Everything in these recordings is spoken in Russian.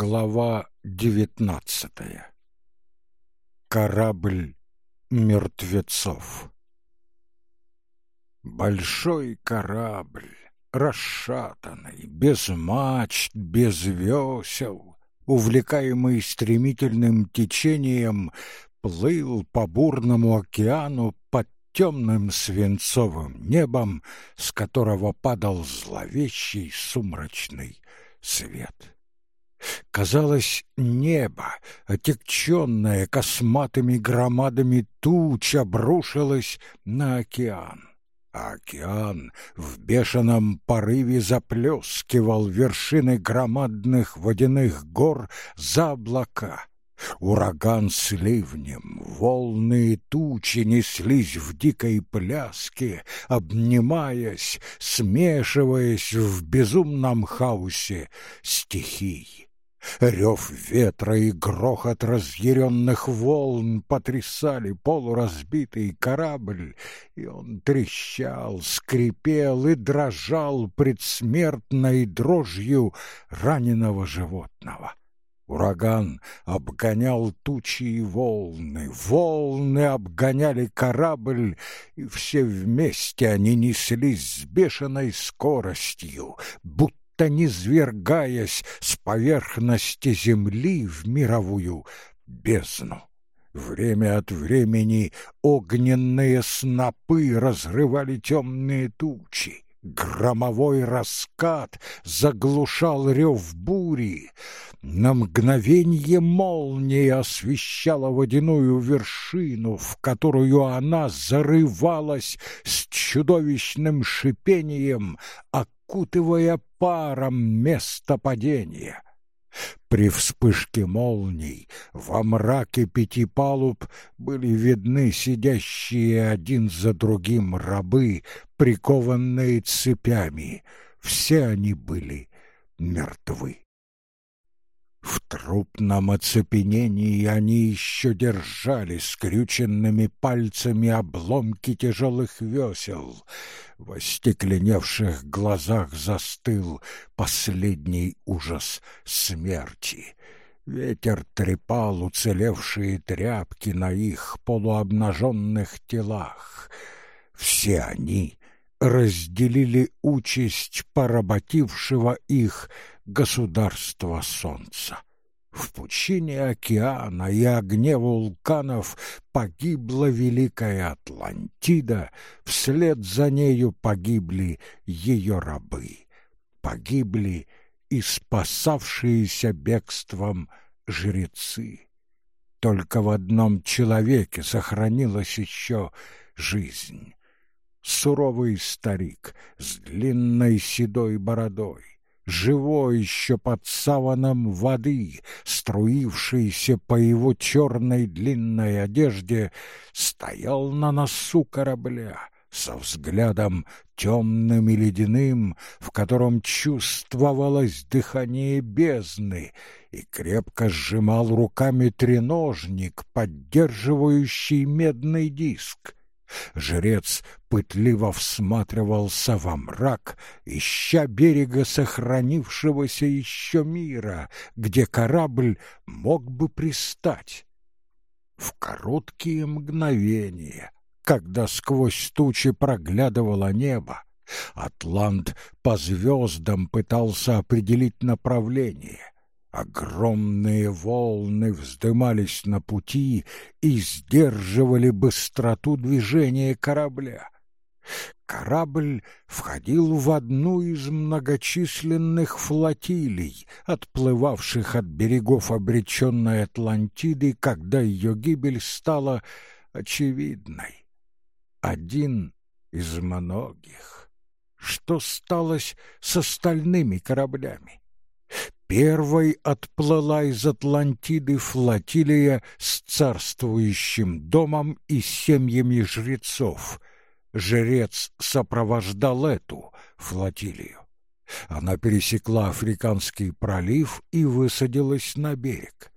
Глава девятнадцатая. Корабль мертвецов. Большой корабль, расшатанный, без мачт, без весел, увлекаемый стремительным течением, плыл по бурному океану под темным свинцовым небом, с которого падал зловещий сумрачный свет. Казалось, небо, отекченное косматыми громадами туч, обрушилось на океан. А океан в бешеном порыве заплескивал вершины громадных водяных гор за облака. Ураган с ливнем, волны и тучи неслись в дикой пляске, обнимаясь, смешиваясь в безумном хаосе стихий. Рев ветра и грохот разъяренных волн потрясали полуразбитый корабль, и он трещал, скрипел и дрожал предсмертной дрожью раненого животного. Ураган обгонял тучи и волны, волны обгоняли корабль, и все вместе они неслись с бешеной скоростью, будто будто низвергаясь с поверхности земли в мировую бездну. Время от времени огненные снопы разрывали темные тучи. Громовой раскат заглушал рев бури. На мгновенье молния освещала водяную вершину, в которую она зарывалась с чудовищным шипением, окутывая паром место падения. При вспышке молний во мраке пяти палуб были видны сидящие один за другим рабы, прикованные цепями. Все они были мертвы. В трупном оцепенении они еще держали скрюченными пальцами обломки тяжелых весел. В остекленевших глазах застыл последний ужас смерти. Ветер трепал уцелевшие тряпки на их полуобнаженных телах. Все они разделили участь поработившего их государства солнца. В пучине океана и огне вулканов погибла великая Атлантида, вслед за нею погибли ее рабы. Погибли и спасавшиеся бегством жрецы. Только в одном человеке сохранилась еще жизнь. Суровый старик с длинной седой бородой, живой еще под саваном воды, струившийся по его черной длинной одежде, стоял на носу корабля со взглядом темным и ледяным, в котором чувствовалось дыхание бездны, и крепко сжимал руками треножник, поддерживающий медный диск. Жрец пытливо всматривался во мрак, ища берега сохранившегося еще мира, где корабль мог бы пристать. В короткие мгновения, когда сквозь тучи проглядывало небо, Атлант по звездам пытался определить направление — Огромные волны вздымались на пути и сдерживали быстроту движения корабля. Корабль входил в одну из многочисленных флотилий, отплывавших от берегов обреченной Атлантиды, когда ее гибель стала очевидной. Один из многих. Что сталось с остальными кораблями? Первой отплыла из Атлантиды флотилия с царствующим домом и семьями жрецов. Жрец сопровождал эту флотилию. Она пересекла Африканский пролив и высадилась на берег.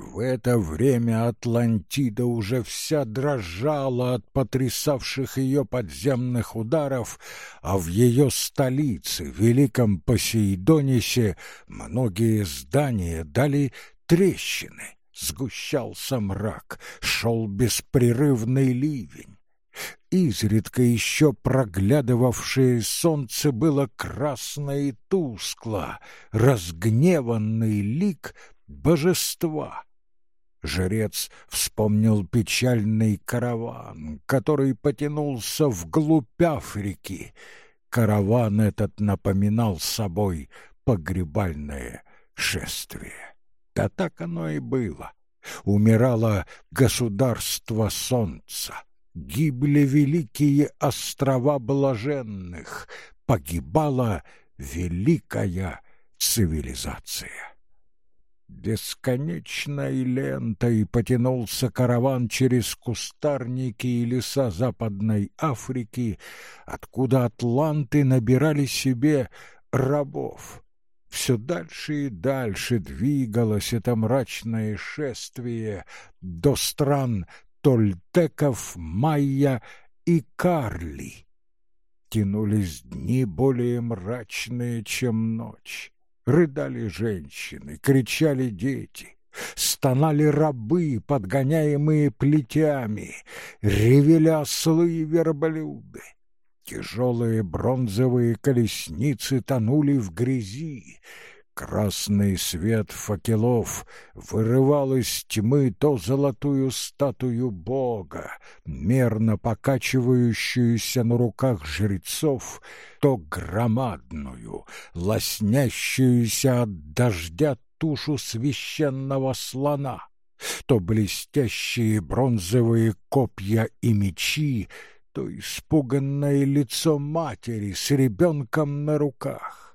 В это время Атлантида уже вся дрожала от потрясавших ее подземных ударов, а в ее столице, Великом Посейдонисе, многие здания дали трещины. Сгущался мрак, шел беспрерывный ливень. Изредка еще проглядывавшее солнце было красно и тускло, разгневанный лик божества. Жрец вспомнил печальный караван, который потянулся вглубь Африки. Караван этот напоминал собой погребальное шествие. Да так оно и было. Умирало государство солнца, гибли великие острова блаженных, погибала великая цивилизация. Бесконечной лентой потянулся караван через кустарники и леса Западной Африки, откуда атланты набирали себе рабов. Все дальше и дальше двигалось это мрачное шествие до стран Тольтеков, Майя и Карли. Тянулись дни более мрачные, чем ночь. Рыдали женщины, кричали дети, стонали рабы, подгоняемые плетями, ревели ослы и верблюды. Тяжелые бронзовые колесницы тонули в грязи, Красный свет факелов вырывал из тьмы то золотую статую Бога, мерно покачивающуюся на руках жрецов, то громадную, лоснящуюся от дождя тушу священного слона, то блестящие бронзовые копья и мечи, то испуганное лицо матери с ребенком на руках.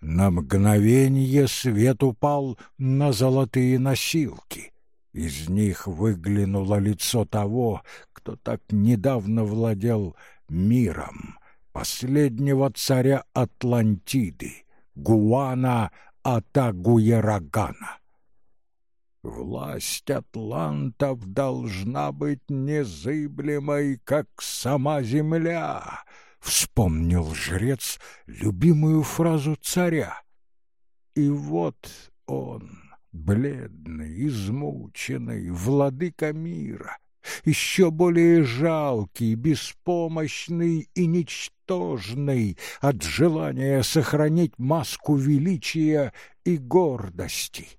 На мгновение свет упал на золотые носилки. Из них выглянуло лицо того, кто так недавно владел миром, последнего царя Атлантиды, Гуана Атагуерагана. Власть атлантов должна быть незыблемой, как сама земля, Вспомнил жрец любимую фразу царя. И вот он, бледный, измученный, владыка мира, еще более жалкий, беспомощный и ничтожный от желания сохранить маску величия и гордости.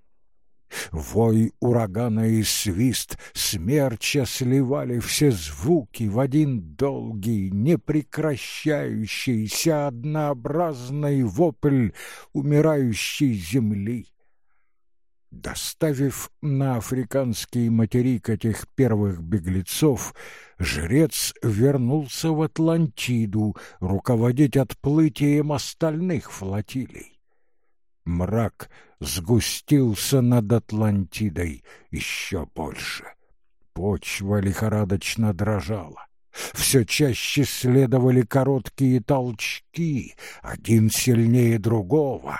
Вой урагана и свист смерча сливали все звуки в один долгий, непрекращающийся однообразный вопль умирающей земли. Доставив на африканский материк этих первых беглецов, жрец вернулся в Атлантиду руководить отплытием остальных флотилий. Мрак сгустился над Атлантидой еще больше. Почва лихорадочно дрожала. Все чаще следовали короткие толчки, один сильнее другого.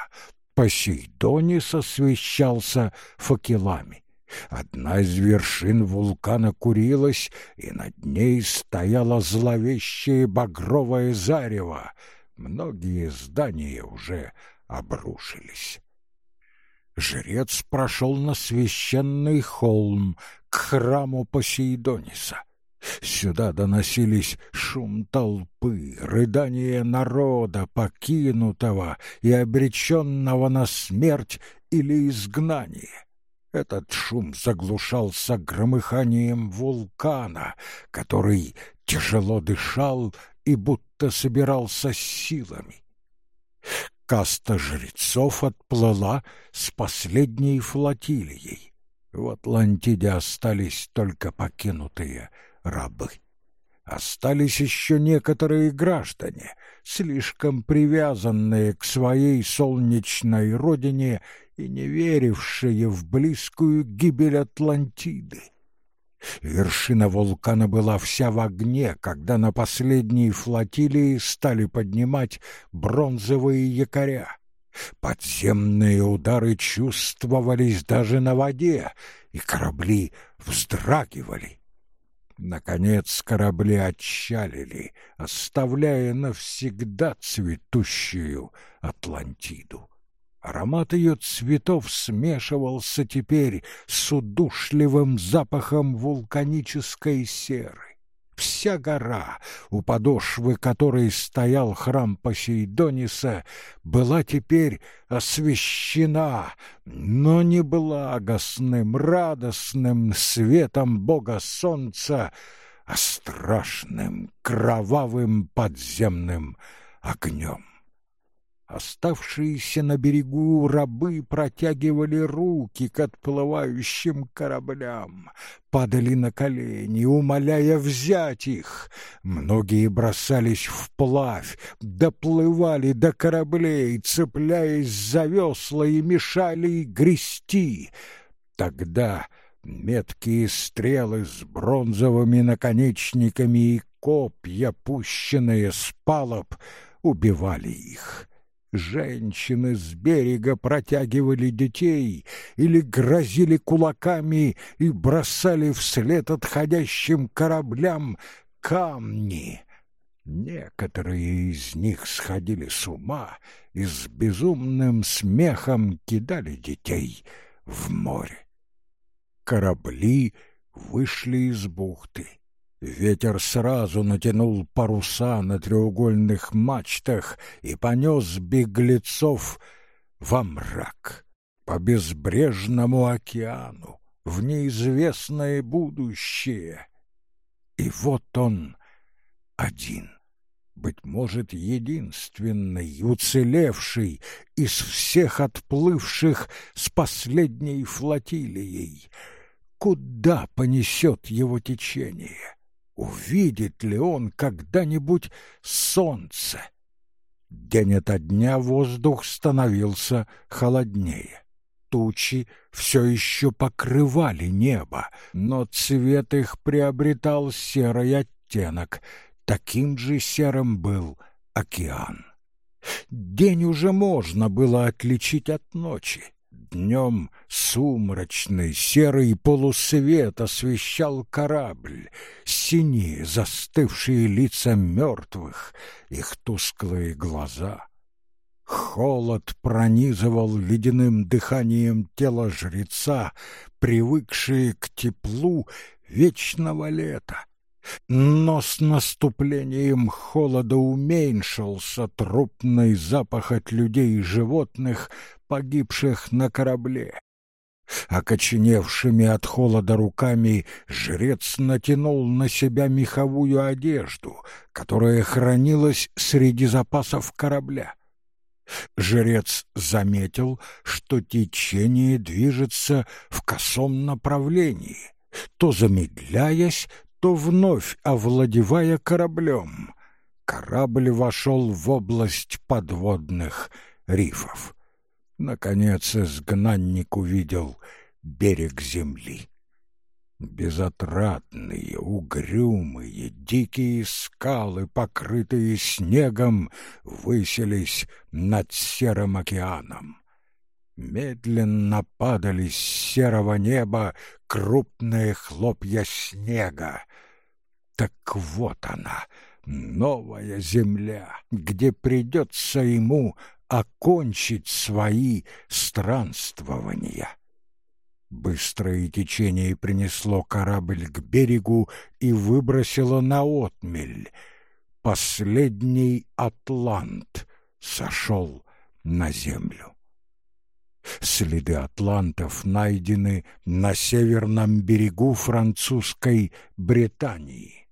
Посейдонис освещался факелами. Одна из вершин вулкана курилась, и над ней стояло зловещее багровое зарево. Многие здания уже обрушились. Жрец прошел на священный холм к храму Посейдониса. Сюда доносились шум толпы, рыдание народа, покинутого и обреченного на смерть или изгнание. Этот шум заглушался громыханием вулкана, который тяжело дышал и будто собирался силами каста жрецов отплыла с последней флотилией. В Атлантиде остались только покинутые рабы. Остались еще некоторые граждане, слишком привязанные к своей солнечной родине и не верившие в близкую гибель Атлантиды. Вершина вулкана была вся в огне, когда на последней флотилии стали поднимать бронзовые якоря. Подземные удары чувствовались даже на воде, и корабли вздрагивали. Наконец корабли отчалили, оставляя навсегда цветущую Атлантиду. Аромат ее цветов смешивался теперь с удушливым запахом вулканической серы. Вся гора, у подошвы которой стоял храм Посейдониса, была теперь освещена, но не благостным, радостным светом бога солнца, а страшным, кровавым подземным огнем. Оставшиеся на берегу рабы протягивали руки к отплывающим кораблям, падали на колени, умоляя взять их. Многие бросались вплавь, доплывали до кораблей, цепляясь за весла и мешали грести. Тогда меткие стрелы с бронзовыми наконечниками и копья, пущенные с палуб, убивали их. Женщины с берега протягивали детей или грозили кулаками и бросали вслед отходящим кораблям камни. Некоторые из них сходили с ума и с безумным смехом кидали детей в море. Корабли вышли из бухты. Ветер сразу натянул паруса на треугольных мачтах и понес беглецов во мрак, по безбрежному океану, в неизвестное будущее. И вот он один, быть может, единственный, уцелевший из всех отплывших с последней флотилией. Куда понесет его течение? Увидит ли он когда-нибудь солнце. День ото дня воздух становился холоднее. Тучи все еще покрывали небо, но цвет их приобретал серый оттенок. Таким же серым был океан. День уже можно было отличить от ночи. Днем сумрачный серый полусвет освещал корабль, синие застывшие лица мертвых, их тусклые глаза. Холод пронизывал ледяным дыханием тело жреца, привыкшие к теплу вечного лета. Но с наступлением холода уменьшился трупный запах от людей и животных, погибших на корабле. Окоченевшими от холода руками жрец натянул на себя меховую одежду, которая хранилась среди запасов корабля. Жрец заметил, что течение движется в косом направлении, то замедляясь, то вновь овладевая кораблем. Корабль вошел в область подводных рифов. Наконец изгнанник увидел берег земли. Безотрадные, угрюмые, дикие скалы, покрытые снегом, высились над серым океаном. Медленно падали с серого неба крупные хлопья снега. Так вот она, новая земля, где придется ему окончить свои странствования. Быстрое течение принесло корабль к берегу и выбросило на отмель. Последний атлант сошел на землю. Следы атлантов найдены на северном берегу французской Британии.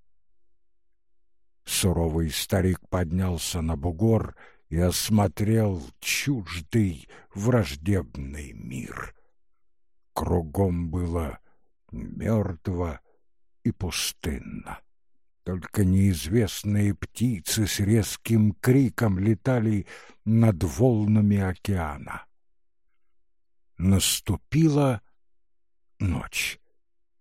Суровый старик поднялся на бугор и осмотрел чуждый враждебный мир. Кругом было мертво и пустынно. Только неизвестные птицы с резким криком летали над волнами океана. Наступила ночь.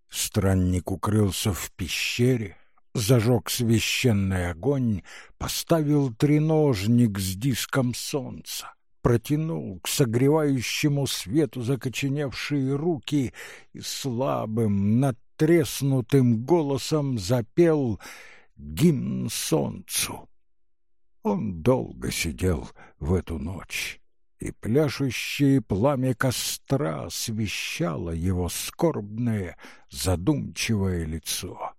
Странник укрылся в пещере, зажег священный огонь, поставил треножник с диском солнца, протянул к согревающему свету закоченевшие руки и слабым, надтреснутым голосом запел гимн солнцу. Он долго сидел в эту ночь, и пляшущее пламя костра освещало его скорбное, задумчивое лицо.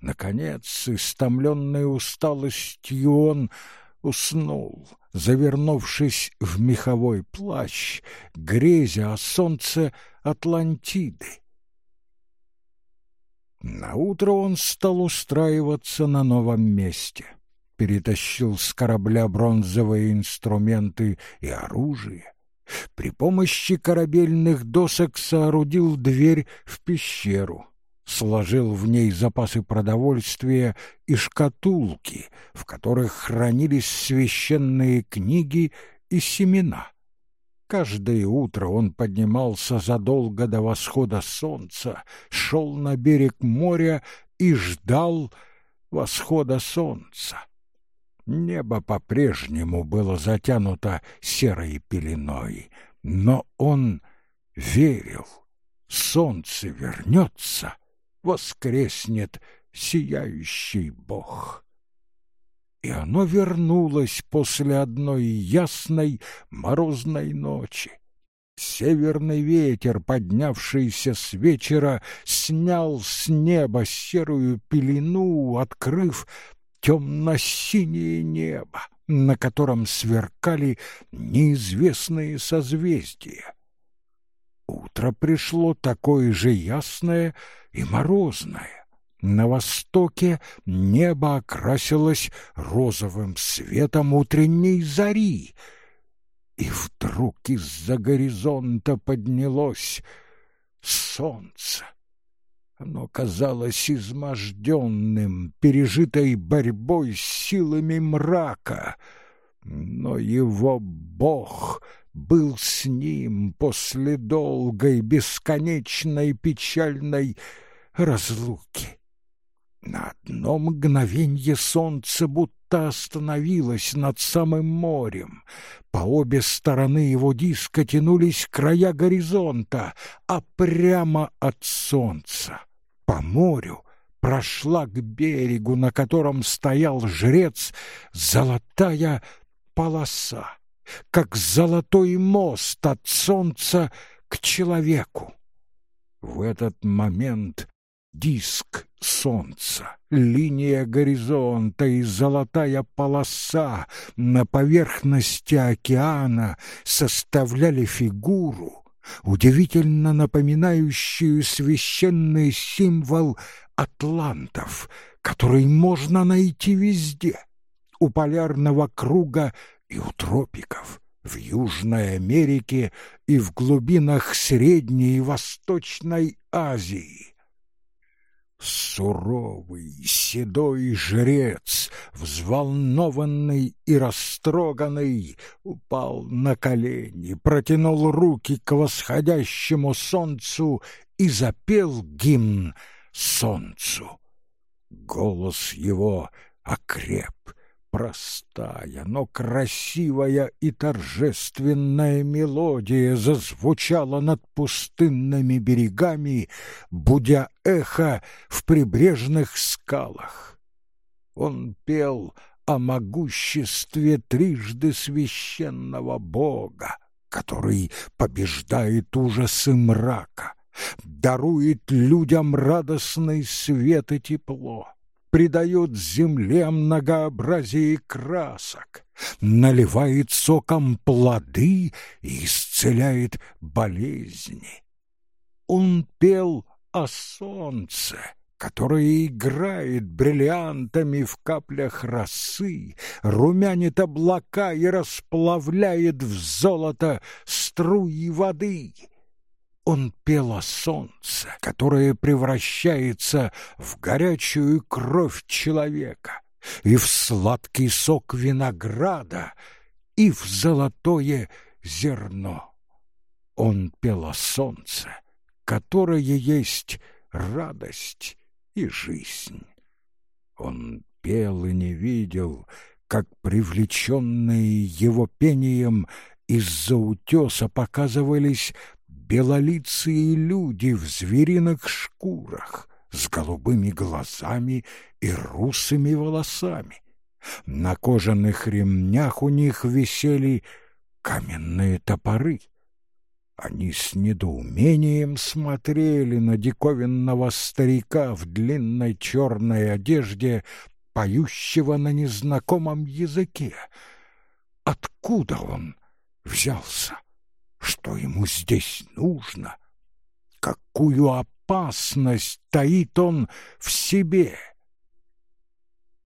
Наконец, истомленный усталостью, он уснул, завернувшись в меховой плащ, грезя о солнце Атлантиды. Наутро он стал устраиваться на новом месте — перетащил с корабля бронзовые инструменты и оружие. При помощи корабельных досок соорудил дверь в пещеру, сложил в ней запасы продовольствия и шкатулки, в которых хранились священные книги и семена. Каждое утро он поднимался задолго до восхода солнца, шел на берег моря и ждал восхода солнца. Небо по-прежнему было затянуто серой пеленой, но он верил, солнце вернется, воскреснет сияющий Бог. И оно вернулось после одной ясной морозной ночи. Северный ветер, поднявшийся с вечера, снял с неба серую пелену, открыв темно-синее небо, на котором сверкали неизвестные созвездия. Утро пришло такое же ясное и морозное. На востоке небо окрасилось розовым светом утренней зари, и вдруг из-за горизонта поднялось солнце. Оно казалось изможденным, пережитой борьбой с силами мрака, но его Бог был с ним после долгой, бесконечной, печальной разлуки. На одно мгновенье солнце будто остановилось над самым морем. По обе стороны его диска тянулись края горизонта, а прямо от солнца по морю, прошла к берегу, на котором стоял жрец, золотая полоса, как золотой мост от солнца к человеку. В этот момент диск солнца, линия горизонта и золотая полоса на поверхности океана составляли фигуру, удивительно напоминающую священный символ атлантов, который можно найти везде, у полярного круга и у тропиков, в Южной Америке и в глубинах Средней и Восточной Азии. Суровый, седой жрец, взволнованный и растроганный, упал на колени, протянул руки к восходящему солнцу и запел гимн солнцу. Голос его окреп, Простая, но красивая и торжественная мелодия зазвучала над пустынными берегами, будя эхо в прибрежных скалах. Он пел о могуществе трижды священного Бога, который побеждает ужасы мрака, дарует людям радостный свет и тепло придает земле многообразие красок, наливает соком плоды и исцеляет болезни. Он пел о солнце, которое играет бриллиантами в каплях росы, румянит облака и расплавляет в золото струи воды — он пел о солнце, которое превращается в горячую кровь человека, и в сладкий сок винограда, и в золотое зерно. Он пел о солнце, которое есть радость и жизнь. Он пел и не видел, как привлеченные его пением из-за утеса показывались белолицые люди в звериных шкурах с голубыми глазами и русыми волосами. На кожаных ремнях у них висели каменные топоры. Они с недоумением смотрели на диковинного старика в длинной черной одежде, поющего на незнакомом языке. Откуда он взялся? Что ему здесь нужно? Какую опасность таит он в себе?